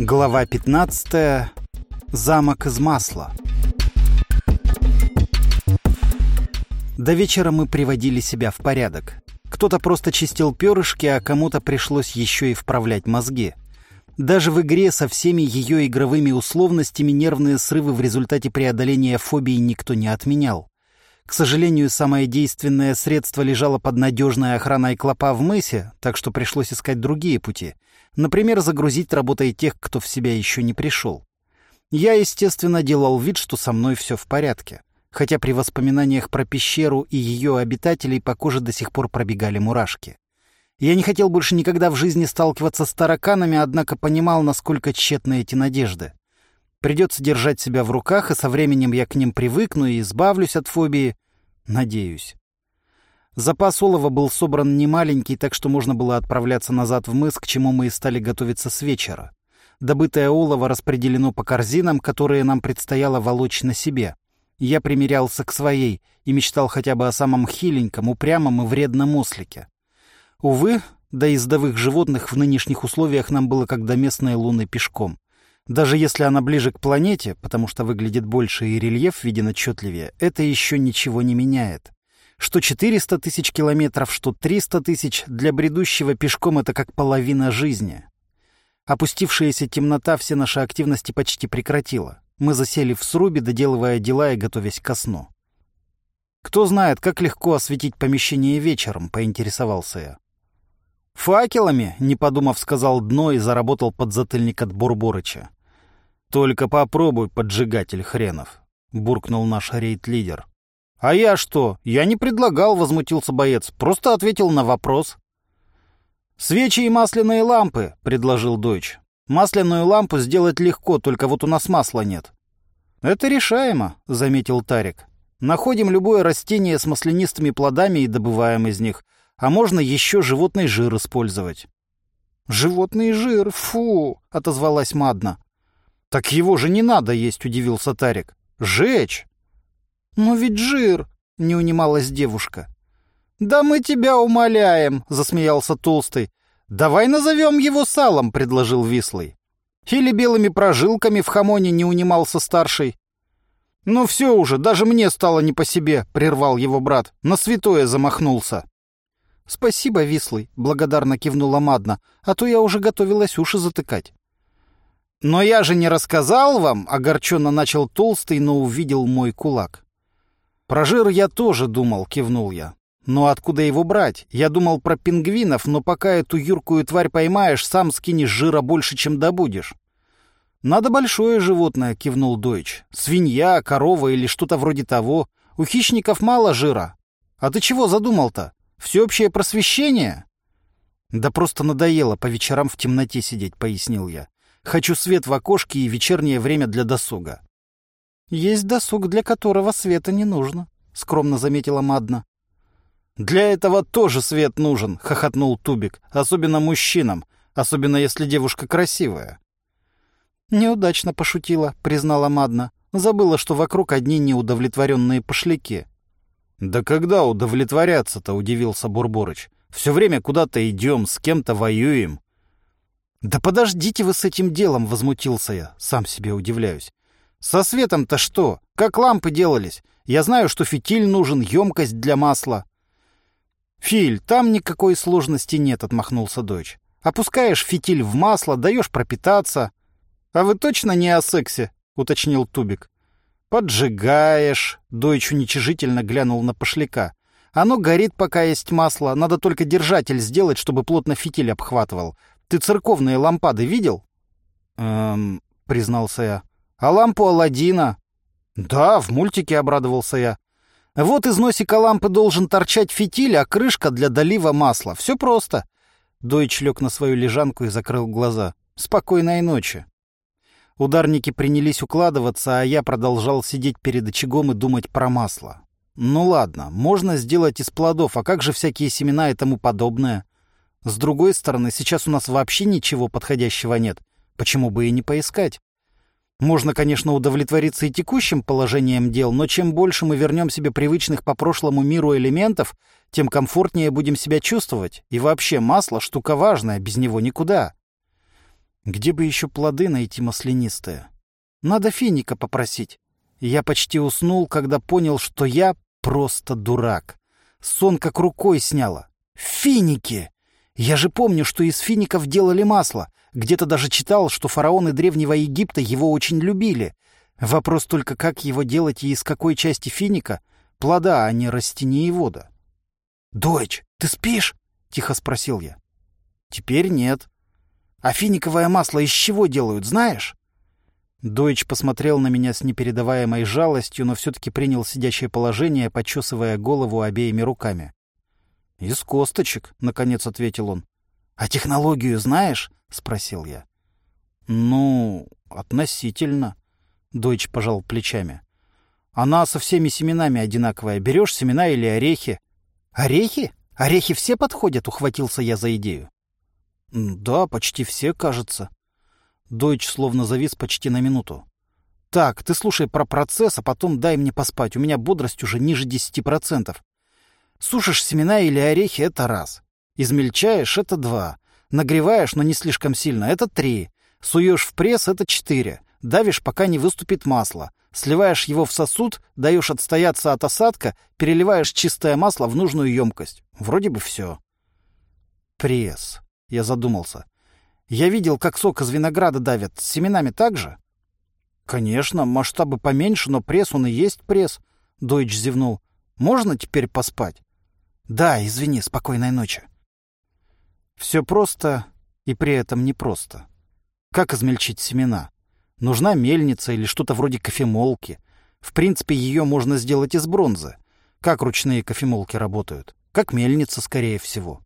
Глава 15. Замок из масла. До вечера мы приводили себя в порядок. Кто-то просто чистил перышки, а кому-то пришлось еще и вправлять мозги. Даже в игре со всеми ее игровыми условностями нервные срывы в результате преодоления фобии никто не отменял. К сожалению, самое действенное средство лежало под надежной охраной клопа в мысе, так что пришлось искать другие пути. Например, загрузить работой тех, кто в себя еще не пришел. Я, естественно, делал вид, что со мной все в порядке. Хотя при воспоминаниях про пещеру и ее обитателей по коже до сих пор пробегали мурашки. Я не хотел больше никогда в жизни сталкиваться с тараканами, однако понимал, насколько тщетны эти надежды. Придется держать себя в руках, и со временем я к ним привыкну и избавлюсь от фобии. Надеюсь. Запас олова был собран немаленький, так что можно было отправляться назад в мыс, к чему мы и стали готовиться с вечера. Добытое олово распределено по корзинам, которые нам предстояло волочь на себе. Я примерялся к своей и мечтал хотя бы о самом хиленьком, упрямом и вредном ослике. Увы, до ездовых животных в нынешних условиях нам было как до местной луны пешком. Даже если она ближе к планете, потому что выглядит больше и рельеф виден отчетливее, это еще ничего не меняет. Что 400 тысяч километров, что 300 тысяч, для бредущего пешком это как половина жизни. Опустившаяся темнота все наши активности почти прекратила. Мы засели в срубе, доделывая дела и готовясь ко сну. «Кто знает, как легко осветить помещение вечером», — поинтересовался я. «Факелами», — не подумав, сказал дно и заработал подзатыльник от Бурборыча. «Только попробуй, поджигатель хренов», — буркнул наш рейд-лидер. «А я что? Я не предлагал», — возмутился боец. «Просто ответил на вопрос». «Свечи и масляные лампы», — предложил Дойч. «Масляную лампу сделать легко, только вот у нас масла нет». «Это решаемо», — заметил Тарик. «Находим любое растение с маслянистыми плодами и добываем из них. А можно еще животный жир использовать». «Животный жир, фу!» — отозвалась Мадна. «Так его же не надо есть», — удивился Тарик. «Жечь!» «Но ведь жир!» — не унималась девушка. «Да мы тебя умоляем!» — засмеялся Толстый. «Давай назовем его салом», — предложил Вислый. «Или белыми прожилками в хамоне не унимался старший». «Ну все уже, даже мне стало не по себе», — прервал его брат. На святое замахнулся. «Спасибо, Вислый», — благодарно кивнула Мадна, «а то я уже готовилась уши затыкать». «Но я же не рассказал вам!» — огорченно начал толстый, но увидел мой кулак. «Про жир я тоже думал», — кивнул я. «Но откуда его брать? Я думал про пингвинов, но пока эту юркую тварь поймаешь, сам скинешь жира больше, чем добудешь». «Надо большое животное», — кивнул Дойч. «Свинья, корова или что-то вроде того. У хищников мало жира. А ты чего задумал-то? Всеобщее просвещение?» «Да просто надоело по вечерам в темноте сидеть», — пояснил я. Хочу свет в окошке и вечернее время для досуга. Есть досуг, для которого света не нужно, скромно заметила Мадна. Для этого тоже свет нужен, хохотнул Тубик, особенно мужчинам, особенно если девушка красивая. Неудачно пошутила, признала Мадна. Забыла, что вокруг одни неудовлетворенные пошляки. Да когда удовлетворяться-то, удивился Бурборыч. Все время куда-то идем, с кем-то воюем. «Да подождите вы с этим делом!» — возмутился я. Сам себе удивляюсь. «Со светом-то что? Как лампы делались? Я знаю, что фитиль нужен, емкость для масла». «Филь, там никакой сложности нет», — отмахнулся дочь. «Опускаешь фитиль в масло, даешь пропитаться». «А вы точно не о сексе?» — уточнил Тубик. «Поджигаешь», — дочь уничижительно глянул на пошляка. «Оно горит, пока есть масло. Надо только держатель сделать, чтобы плотно фитиль обхватывал. Ты церковные лампады видел? Эм, признался я. А лампу Аладдина? Да, в мультике обрадовался я. Вот из носика лампы должен торчать фитиль, а крышка для долива масла. Все просто. Дойч лег на свою лежанку и закрыл глаза. Спокойной ночи. Ударники принялись укладываться, а я продолжал сидеть перед очагом и думать про масло. Ну ладно, можно сделать из плодов, а как же всякие семена и тому подобное? С другой стороны, сейчас у нас вообще ничего подходящего нет. Почему бы и не поискать? Можно, конечно, удовлетвориться и текущим положением дел, но чем больше мы вернем себе привычных по прошлому миру элементов, тем комфортнее будем себя чувствовать. И вообще, масло — штука важная, без него никуда. Где бы еще плоды найти маслянистые? Надо финика попросить. Я почти уснул, когда понял, что я просто дурак. Сон как рукой сняло. Финики! Я же помню, что из фиников делали масло. Где-то даже читал, что фараоны Древнего Египта его очень любили. Вопрос только, как его делать и из какой части финика? Плода, а не растениевода. «Дочь, ты спишь?» — тихо спросил я. «Теперь нет». «А финиковое масло из чего делают, знаешь?» Дойч посмотрел на меня с непередаваемой жалостью, но все-таки принял сидящее положение, почесывая голову обеими руками. «Из косточек», — наконец ответил он. «А технологию знаешь?» — спросил я. «Ну, относительно», — Дойч пожал плечами. «Она со всеми семенами одинаковая. Берешь семена или орехи?» «Орехи? Орехи все подходят?» — ухватился я за идею. «Да, почти все, кажется». Дойч словно завис почти на минуту. «Так, ты слушай про процесс, а потом дай мне поспать. У меня бодрость уже ниже десяти процентов. Сушишь семена или орехи — это раз. Измельчаешь — это два. Нагреваешь, но не слишком сильно — это три. Суешь в пресс — это четыре. Давишь, пока не выступит масло. Сливаешь его в сосуд, даешь отстояться от осадка, переливаешь чистое масло в нужную емкость. Вроде бы все. Пресс. Я задумался. Я видел, как сок из винограда давят. С семенами так же? Конечно, масштабы поменьше, но пресс он и есть пресс. Дойч зевнул. Можно теперь поспать? Да, извини, спокойной ночи. Все просто и при этом непросто. Как измельчить семена? Нужна мельница или что-то вроде кофемолки. В принципе, ее можно сделать из бронзы. Как ручные кофемолки работают? Как мельница, скорее всего.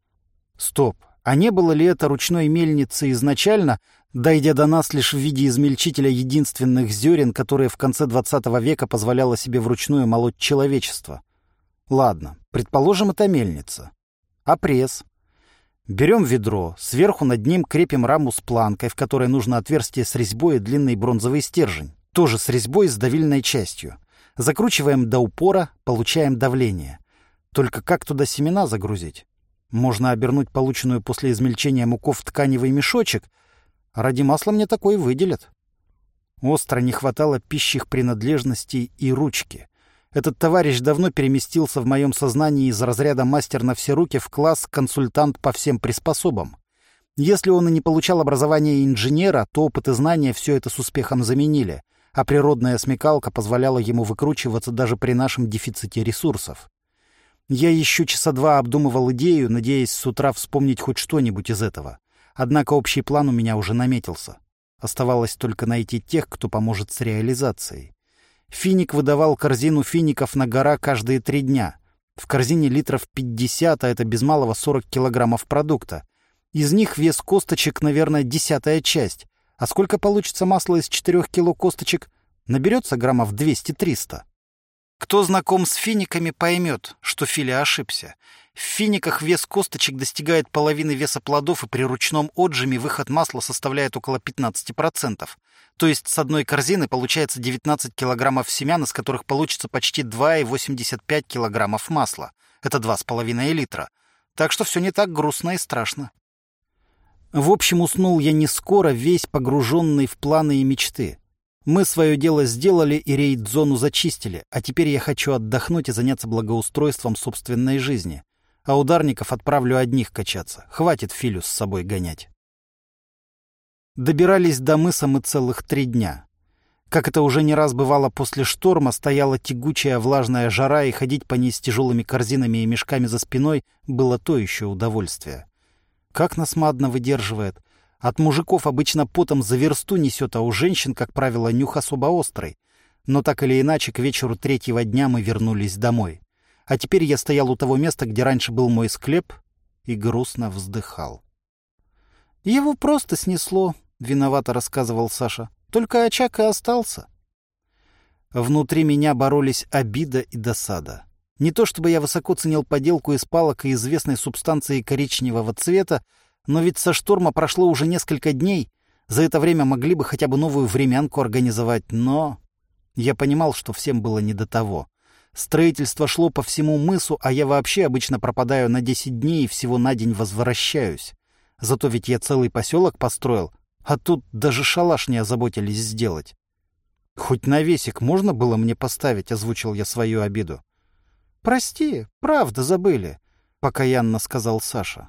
Стоп, а не было ли это ручной мельницы изначально, дойдя до нас лишь в виде измельчителя единственных зерен, которые в конце XX века позволяло себе вручную молоть человечество? Ладно, предположим, это мельница. А пресс? Берем ведро, сверху над ним крепим раму с планкой, в которой нужно отверстие с резьбой и длинный бронзовый стержень, тоже с резьбой с давильной частью. Закручиваем до упора, получаем давление. Только как туда семена загрузить? Можно обернуть полученную после измельчения муков в тканевый мешочек. Ради масла мне такой выделят. Остро не хватало пищих принадлежностей и ручки. Этот товарищ давно переместился в моем сознании из разряда мастер на все руки в класс консультант по всем приспособам. Если он и не получал образование инженера, то опыт и знания все это с успехом заменили, а природная смекалка позволяла ему выкручиваться даже при нашем дефиците ресурсов. Я еще часа два обдумывал идею, надеясь с утра вспомнить хоть что-нибудь из этого. Однако общий план у меня уже наметился. Оставалось только найти тех, кто поможет с реализацией. Финик выдавал корзину фиников на гора каждые три дня. В корзине литров 50, а это без малого 40 килограммов продукта. Из них вес косточек, наверное, десятая часть. А сколько получится масла из 4 кило косточек? Наберется граммов 200-300. Кто знаком с финиками, поймет, что Филя ошибся. В финиках вес косточек достигает половины веса плодов, и при ручном отжиме выход масла составляет около 15%. То есть с одной корзины получается 19 килограммов семян, из которых получится почти 2,85 килограммов масла. Это 2,5 литра. Так что все не так грустно и страшно. В общем, уснул я не скоро, весь погруженный в планы и мечты. Мы свое дело сделали и рейд-зону зачистили, а теперь я хочу отдохнуть и заняться благоустройством собственной жизни. А ударников отправлю одних качаться. Хватит Филю с собой гонять. Добирались до мыса мы целых три дня. Как это уже не раз бывало после шторма, стояла тягучая влажная жара, и ходить по ней с тяжелыми корзинами и мешками за спиной было то еще удовольствие. Как нас мадно выдерживает — от мужиков обычно потом за версту несет, а у женщин, как правило, нюх особо острый. Но так или иначе, к вечеру третьего дня мы вернулись домой. А теперь я стоял у того места, где раньше был мой склеп, и грустно вздыхал. «Его просто снесло», — виновато рассказывал Саша. «Только очаг и остался». Внутри меня боролись обида и досада. Не то чтобы я высоко ценил поделку из палок и известной субстанции коричневого цвета, но ведь со шторма прошло уже несколько дней. За это время могли бы хотя бы новую времянку организовать, но... Я понимал, что всем было не до того. Строительство шло по всему мысу, а я вообще обычно пропадаю на 10 дней и всего на день возвращаюсь. Зато ведь я целый поселок построил. А тут даже шалаш не озаботились сделать. «Хоть навесик можно было мне поставить?» — озвучил я свою обиду. «Прости, правда забыли», — покаянно сказал Саша.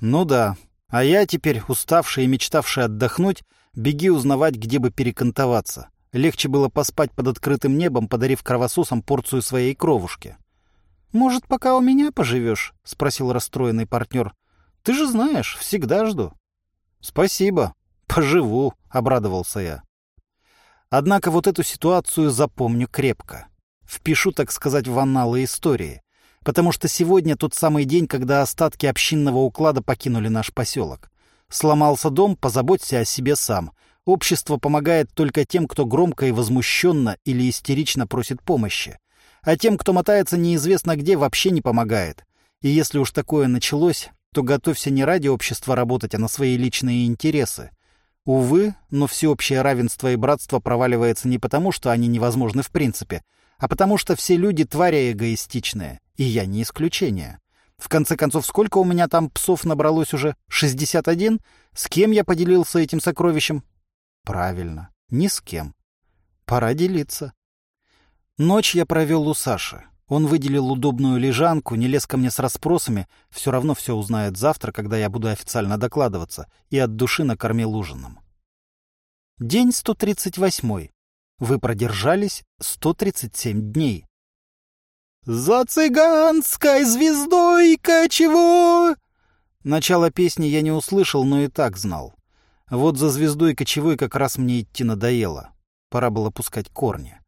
«Ну да, а я теперь, уставший и мечтавший отдохнуть, беги узнавать, где бы перекантоваться. Легче было поспать под открытым небом, подарив кровососам порцию своей кровушки». «Может, пока у меня поживешь?» — спросил расстроенный партнер. «Ты же знаешь, всегда жду». «Спасибо. Поживу», — обрадовался я. Однако вот эту ситуацию запомню крепко. Впишу, так сказать, в анналы истории. Потому что сегодня тот самый день, когда остатки общинного уклада покинули наш поселок. Сломался дом, позаботься о себе сам. Общество помогает только тем, кто громко и возмущенно или истерично просит помощи. А тем, кто мотается неизвестно где, вообще не помогает. И если уж такое началось, то готовься не ради общества работать, а на свои личные интересы. Увы, но всеобщее равенство и братство проваливается не потому, что они невозможны в принципе, а потому что все люди твари эгоистичные, и я не исключение. В конце концов, сколько у меня там псов набралось уже? 61? С кем я поделился этим сокровищем? Правильно, ни с кем. Пора делиться. Ночь я провел у Саши. Он выделил удобную лежанку, не лез ко мне с расспросами, все равно все узнает завтра, когда я буду официально докладываться, и от души накормил ужином. День 138. Вы продержались 137 дней. «За цыганской звездой кочевой!» Начало песни я не услышал, но и так знал. Вот за звездой кочевой как раз мне идти надоело. Пора было пускать корни.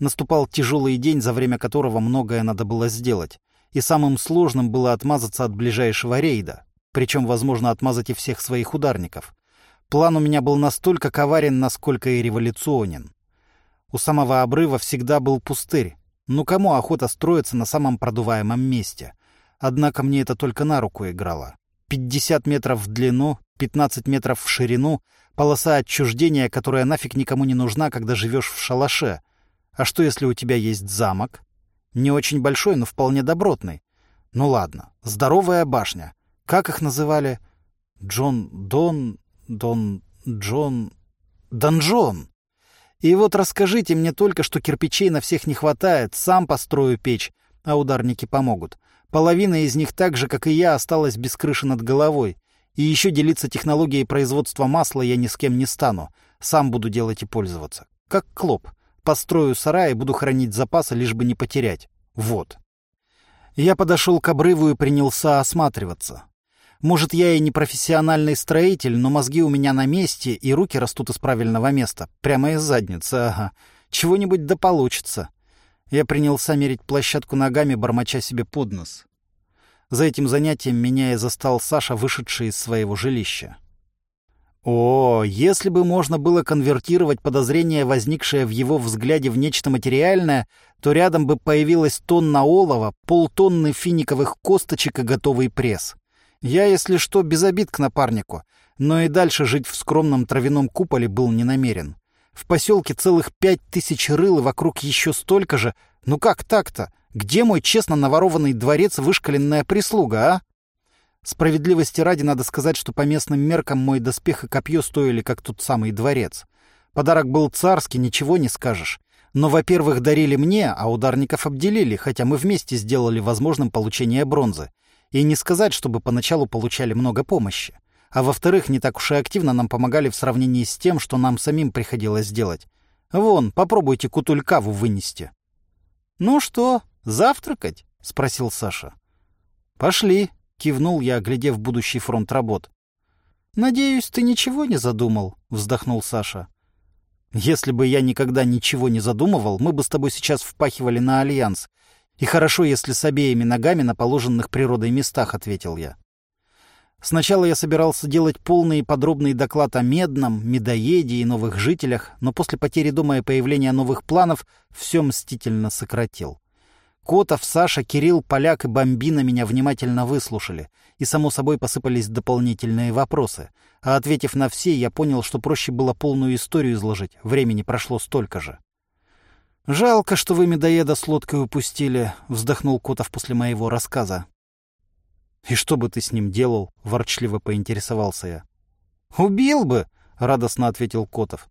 Наступал тяжелый день, за время которого многое надо было сделать. И самым сложным было отмазаться от ближайшего рейда. Причем, возможно, отмазать и всех своих ударников. План у меня был настолько коварен, насколько и революционен. У самого обрыва всегда был пустырь. Ну кому охота строиться на самом продуваемом месте? Однако мне это только на руку играло. 50 метров в длину, 15 метров в ширину, полоса отчуждения, которая нафиг никому не нужна, когда живешь в шалаше — а что, если у тебя есть замок? Не очень большой, но вполне добротный. Ну ладно, здоровая башня. Как их называли? Джон Дон... Дон... Джон... Донжон. И вот расскажите мне только, что кирпичей на всех не хватает, сам построю печь, а ударники помогут. Половина из них так же, как и я, осталась без крыши над головой. И еще делиться технологией производства масла я ни с кем не стану. Сам буду делать и пользоваться. Как Клоп. Построю сарай и буду хранить запасы, лишь бы не потерять. Вот. Я подошел к обрыву и принялся осматриваться. Может, я и не профессиональный строитель, но мозги у меня на месте, и руки растут из правильного места. Прямо из задницы, ага. Чего-нибудь да получится. Я принялся мерить площадку ногами, бормоча себе под нос. За этим занятием меня и застал Саша, вышедший из своего жилища. О, если бы можно было конвертировать подозрение, возникшее в его взгляде, в нечто материальное, то рядом бы появилась тонна олова, полтонны финиковых косточек и готовый пресс. Я, если что, без обид к напарнику, но и дальше жить в скромном травяном куполе был не намерен. В поселке целых пять тысяч рыл и вокруг еще столько же. Ну как так-то? Где мой честно наворованный дворец вышкаленная прислуга, а? Справедливости ради надо сказать, что по местным меркам мой доспех и копье стоили, как тут самый дворец. Подарок был царский, ничего не скажешь. Но, во-первых, дарили мне, а ударников обделили, хотя мы вместе сделали возможным получение бронзы. И не сказать, чтобы поначалу получали много помощи. А во-вторых, не так уж и активно нам помогали в сравнении с тем, что нам самим приходилось делать. Вон, попробуйте кутулькаву вынести. — Ну что, завтракать? — спросил Саша. — Пошли, — кивнул я, оглядев будущий фронт работ. «Надеюсь, ты ничего не задумал?» — вздохнул Саша. «Если бы я никогда ничего не задумывал, мы бы с тобой сейчас впахивали на Альянс. И хорошо, если с обеими ногами на положенных природой местах», — ответил я. Сначала я собирался делать полный и подробный доклад о Медном, Медоеде и новых жителях, но после потери дома и появления новых планов все мстительно сократил. Котов, Саша, Кирилл, Поляк и Бомбина меня внимательно выслушали, и, само собой, посыпались дополнительные вопросы. А ответив на все, я понял, что проще было полную историю изложить, времени прошло столько же. «Жалко, что вы медоеда с лодкой упустили», — вздохнул Котов после моего рассказа. «И что бы ты с ним делал?» — ворчливо поинтересовался я. «Убил бы!» — радостно ответил Котов.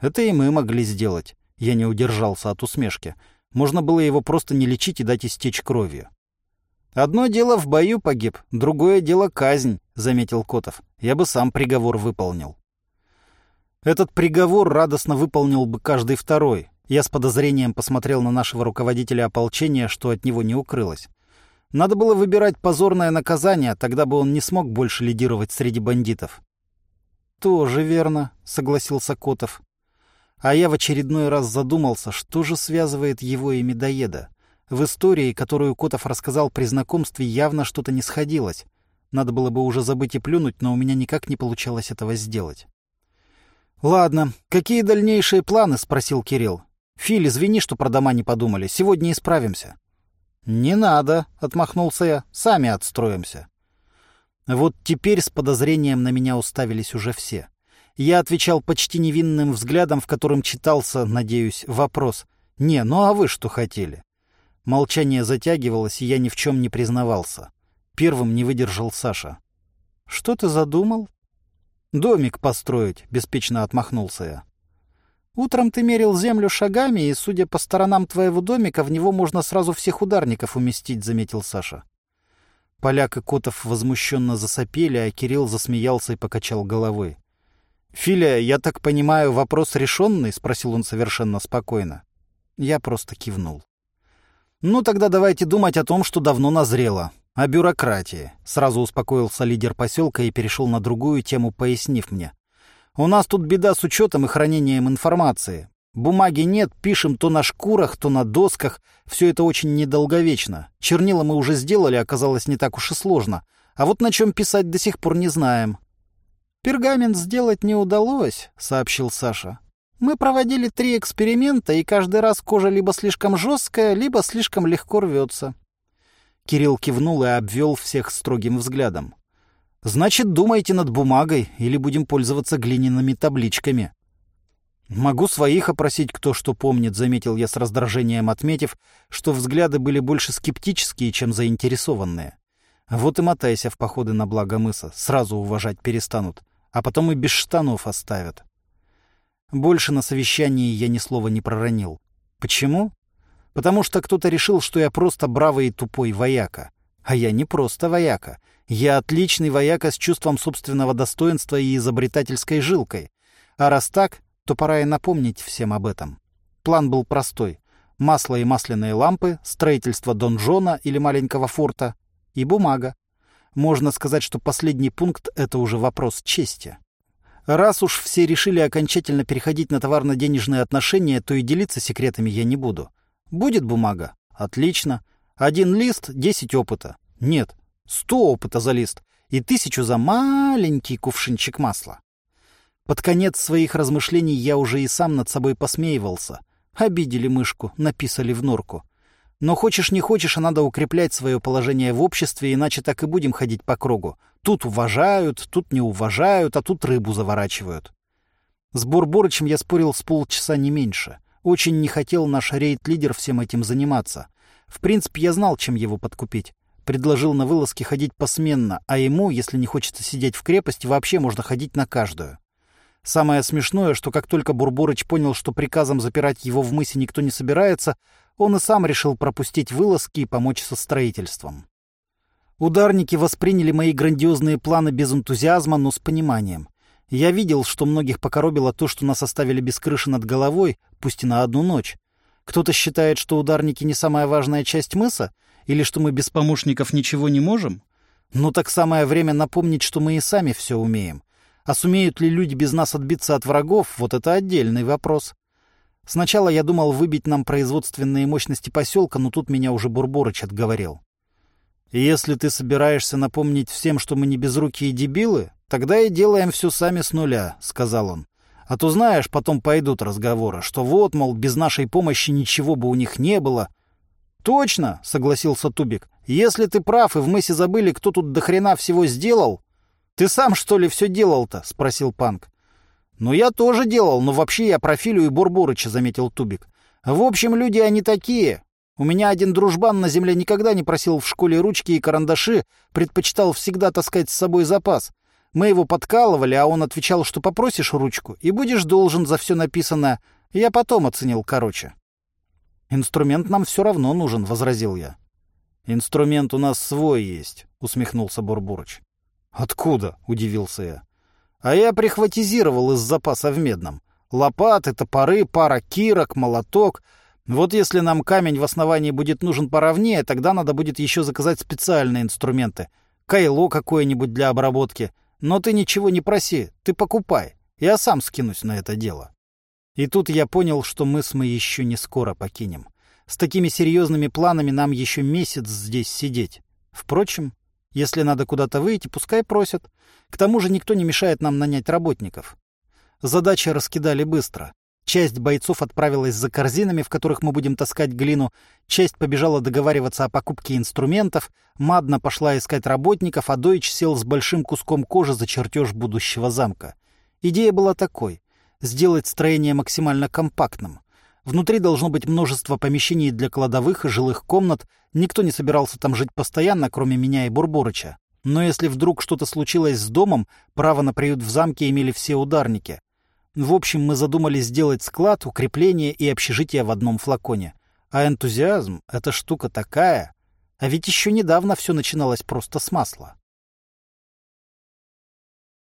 «Это и мы могли сделать». Я не удержался от усмешки. Можно было его просто не лечить и дать истечь кровью. «Одно дело в бою погиб, другое дело казнь», — заметил Котов. «Я бы сам приговор выполнил». Этот приговор радостно выполнил бы каждый второй. Я с подозрением посмотрел на нашего руководителя ополчения, что от него не укрылось. Надо было выбирать позорное наказание, тогда бы он не смог больше лидировать среди бандитов. «Тоже верно», — согласился Котов. А я в очередной раз задумался, что же связывает его и медоеда. В истории, которую Котов рассказал при знакомстве, явно что-то не сходилось. Надо было бы уже забыть и плюнуть, но у меня никак не получалось этого сделать. «Ладно, какие дальнейшие планы?» — спросил Кирилл. «Филь, извини, что про дома не подумали. Сегодня исправимся». «Не надо», — отмахнулся я. «Сами отстроимся». Вот теперь с подозрением на меня уставились уже все. Я отвечал почти невинным взглядом, в котором читался, надеюсь, вопрос. «Не, ну а вы что хотели?» Молчание затягивалось, и я ни в чем не признавался. Первым не выдержал Саша. «Что ты задумал?» «Домик построить», — беспечно отмахнулся я. «Утром ты мерил землю шагами, и, судя по сторонам твоего домика, в него можно сразу всех ударников уместить», — заметил Саша. Поляк и Котов возмущенно засопели, а Кирилл засмеялся и покачал головой. «Филя, я так понимаю, вопрос решенный?» — спросил он совершенно спокойно. Я просто кивнул. «Ну, тогда давайте думать о том, что давно назрело. О бюрократии», — сразу успокоился лидер поселка и перешел на другую тему, пояснив мне. «У нас тут беда с учетом и хранением информации. Бумаги нет, пишем то на шкурах, то на досках. Все это очень недолговечно. Чернила мы уже сделали, оказалось не так уж и сложно. А вот на чем писать до сих пор не знаем». «Пергамент сделать не удалось», — сообщил Саша. Мы проводили три эксперимента, и каждый раз кожа либо слишком жесткая, либо слишком легко рвется. Кирилл кивнул и обвел всех строгим взглядом. «Значит, думайте над бумагой, или будем пользоваться глиняными табличками». «Могу своих опросить, кто что помнит», — заметил я с раздражением, отметив, что взгляды были больше скептические, чем заинтересованные. «Вот и мотайся в походы на благо мыса, сразу уважать перестанут, а потом и без штанов оставят». Больше на совещании я ни слова не проронил. Почему? Потому что кто-то решил, что я просто бравый и тупой вояка. А я не просто вояка. Я отличный вояка с чувством собственного достоинства и изобретательской жилкой. А раз так, то пора и напомнить всем об этом. План был простой. Масло и масляные лампы, строительство донжона или маленького форта и бумага. Можно сказать, что последний пункт — это уже вопрос чести. Раз уж все решили окончательно переходить на товарно-денежные отношения, то и делиться секретами я не буду. Будет бумага? Отлично. Один лист — десять опыта. Нет, сто опыта за лист и тысячу за маленький кувшинчик масла. Под конец своих размышлений я уже и сам над собой посмеивался. Обидели мышку, написали в норку. Но хочешь не хочешь, а надо укреплять свое положение в обществе, иначе так и будем ходить по кругу. Тут уважают, тут не уважают, а тут рыбу заворачивают. С Бурборычем я спорил с полчаса не меньше. Очень не хотел наш рейд-лидер всем этим заниматься. В принципе, я знал, чем его подкупить. Предложил на вылазки ходить посменно, а ему, если не хочется сидеть в крепости, вообще можно ходить на каждую. Самое смешное, что как только Бурборыч понял, что приказом запирать его в мысе никто не собирается, он и сам решил пропустить вылазки и помочь со строительством. Ударники восприняли мои грандиозные планы без энтузиазма, но с пониманием. Я видел, что многих покоробило то, что нас оставили без крыши над головой, пусть и на одну ночь. Кто-то считает, что ударники не самая важная часть мыса, или что мы без помощников ничего не можем. Ну так самое время напомнить, что мы и сами все умеем. А сумеют ли люди без нас отбиться от врагов, вот это отдельный вопрос. Сначала я думал выбить нам производственные мощности поселка, но тут меня уже Бурборыч отговорил. «Если ты собираешься напомнить всем, что мы не безрукие дебилы, тогда и делаем все сами с нуля», — сказал он. «А то, знаешь, потом пойдут разговоры, что вот, мол, без нашей помощи ничего бы у них не было». «Точно», — согласился Тубик. «Если ты прав, и в мысе забыли, кто тут до хрена всего сделал...» «Ты сам, что ли, все делал-то?» — спросил Панк. «Ну, я тоже делал, но вообще я профилю и Бурбурыча», — заметил Тубик. «В общем, люди они такие. У меня один дружбан на земле никогда не просил в школе ручки и карандаши, предпочитал всегда таскать с собой запас. Мы его подкалывали, а он отвечал, что попросишь ручку и будешь должен за все написанное. Я потом оценил короче. «Инструмент нам все равно нужен», — возразил я. «Инструмент у нас свой есть», — усмехнулся Бурбурыч. «Откуда?» — удивился я. «А я прихватизировал из запаса в медном. Лопаты, топоры, пара кирок, молоток. Вот если нам камень в основании будет нужен поровнее, тогда надо будет еще заказать специальные инструменты. Кайло какое-нибудь для обработки. Но ты ничего не проси, ты покупай. Я сам скинусь на это дело». И тут я понял, что мы с мы еще не скоро покинем. С такими серьезными планами нам еще месяц здесь сидеть. Впрочем, если надо куда-то выйти, пускай просят. К тому же никто не мешает нам нанять работников. Задачи раскидали быстро. Часть бойцов отправилась за корзинами, в которых мы будем таскать глину, часть побежала договариваться о покупке инструментов, Мадна пошла искать работников, а Дойч сел с большим куском кожи за чертеж будущего замка. Идея была такой сделать строение максимально компактным. Внутри должно быть множество помещений для кладовых и жилых комнат. Никто не собирался там жить постоянно, кроме меня и Бурборыча. Но если вдруг что-то случилось с домом, право на приют в замке имели все ударники. В общем, мы задумали сделать склад, укрепление и общежитие в одном флаконе. А энтузиазм — эта штука такая. А ведь еще недавно все начиналось просто с масла.